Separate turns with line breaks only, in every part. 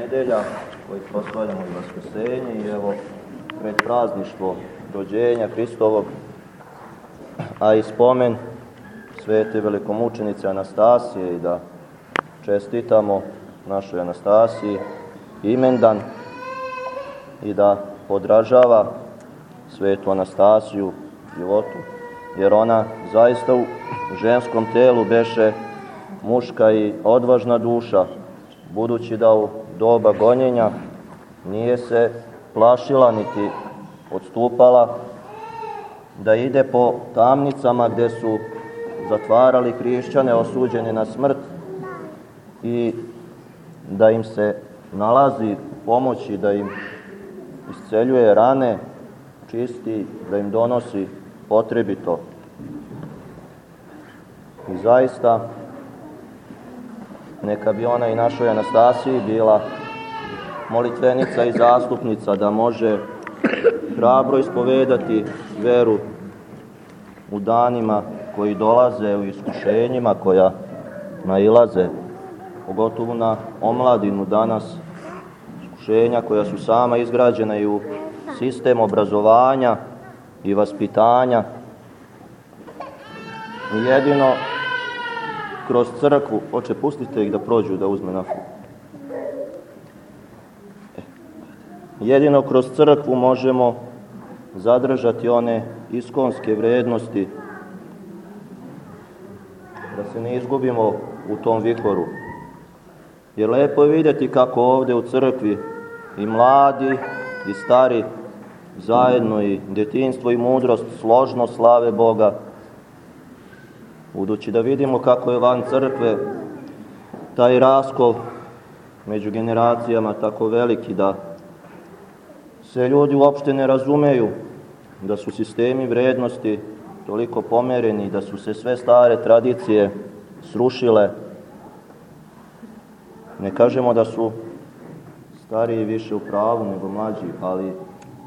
nedelja koji proslavljamo i Vaskrsenje i evo pred prazništvo rođenja Hristovog, a i spomen svete velikomučenice Anastasije i da čestitamo našoj Anastasiji imendan i da podražava svetu Anastasiju životu, jer ona zaista u ženskom telu beše muška i odvažna duša, budući da u doba gonjenja nije se plašila niti odstupala da ide po tamnicama gde su zatvarali hrišćane osuđene na smrt i da im se nalazi pomoći, da im isceljuje rane, čisti, da im donosi potrebito. I zaista, neka bi ona i našoj Anastasiji bila molitvenica i zastupnica da može hrabro ispovedati veru u danima koji dolaze, u iskušenjima koja nailaze, pogotovo na omladinu danas, iskušenja koja su sama izgrađena i u sistem obrazovanja i vaspitanja. Jedino kroz crkvu, oče, pustite ih da prođu, da uzme nafu. Jedino kroz crkvu možemo zadržati one iskonske vrednosti, da se ne izgubimo u tom vihoru. Jer lepo je vidjeti kako ovde u crkvi i mladi i stari zajedno i detinstvo i mudrost složno slave Boga, budući da vidimo kako je van crkve taj raskol među generacijama tako veliki da se ljudi uopšte ne razumeju da su sistemi vrednosti toliko pomereni, da su se sve stare tradicije srušile. Ne kažemo da su stariji više u pravu nego mlađi, ali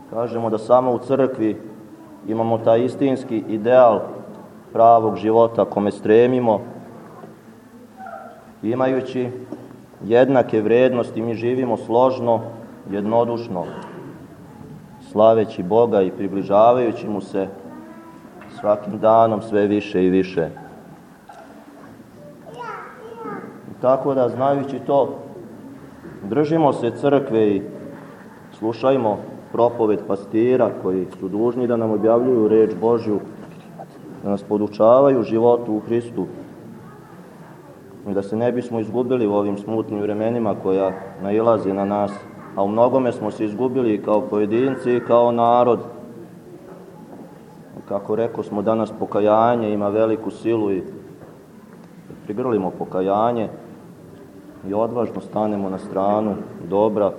kažemo da samo u crkvi imamo taj istinski ideal pravog života kome stremimo, imajući jednake vrednosti, mi živimo složno, jednodušno, slaveći Boga i približavajući mu se svakim danom sve više i više. Tako da, znajući to, držimo se crkve i slušajmo propoved pastira koji su dužni da nam objavljuju reč Božju, da nas podučavaju životu u Hristu i da se ne bismo izgubili u ovim smutnim vremenima koja nailaze na nas, a u mnogome smo se izgubili kao pojedinci i kao narod. Kako rekao smo danas, pokajanje ima veliku silu i prigrlimo pokajanje i odvažno stanemo na stranu dobra,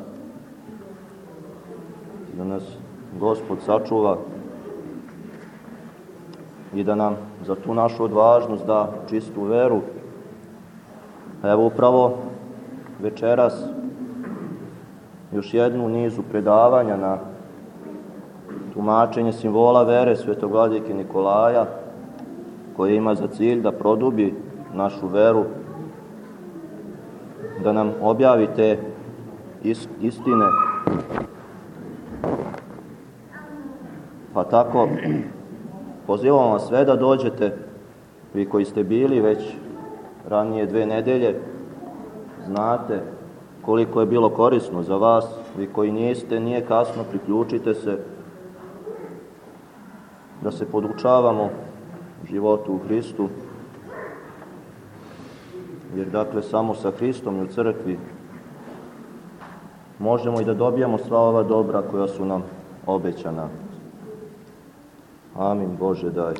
da nas Gospod sačuva i da nam za tu našu odvažnost da čistu veru. Evo upravo večeras još jednu nizu predavanja na tumačenje simbola vere svetogladike Nikolaja, koje ima za cilj da produbi našu veru, da nam objavi te istine. Pa tako pozivam vas sve da dođete, vi koji ste bili već ranije dve nedelje, znate koliko je bilo korisno za vas, vi koji niste, nije kasno, priključite se, da se podučavamo životu u Hristu, jer dakle samo sa Hristom i u crkvi možemo i da dobijamo sva ova dobra koja su nam obećana. Amin Bože daj.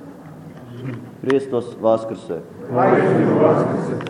Hristos Vaskrse.
Hristos Vaskrse.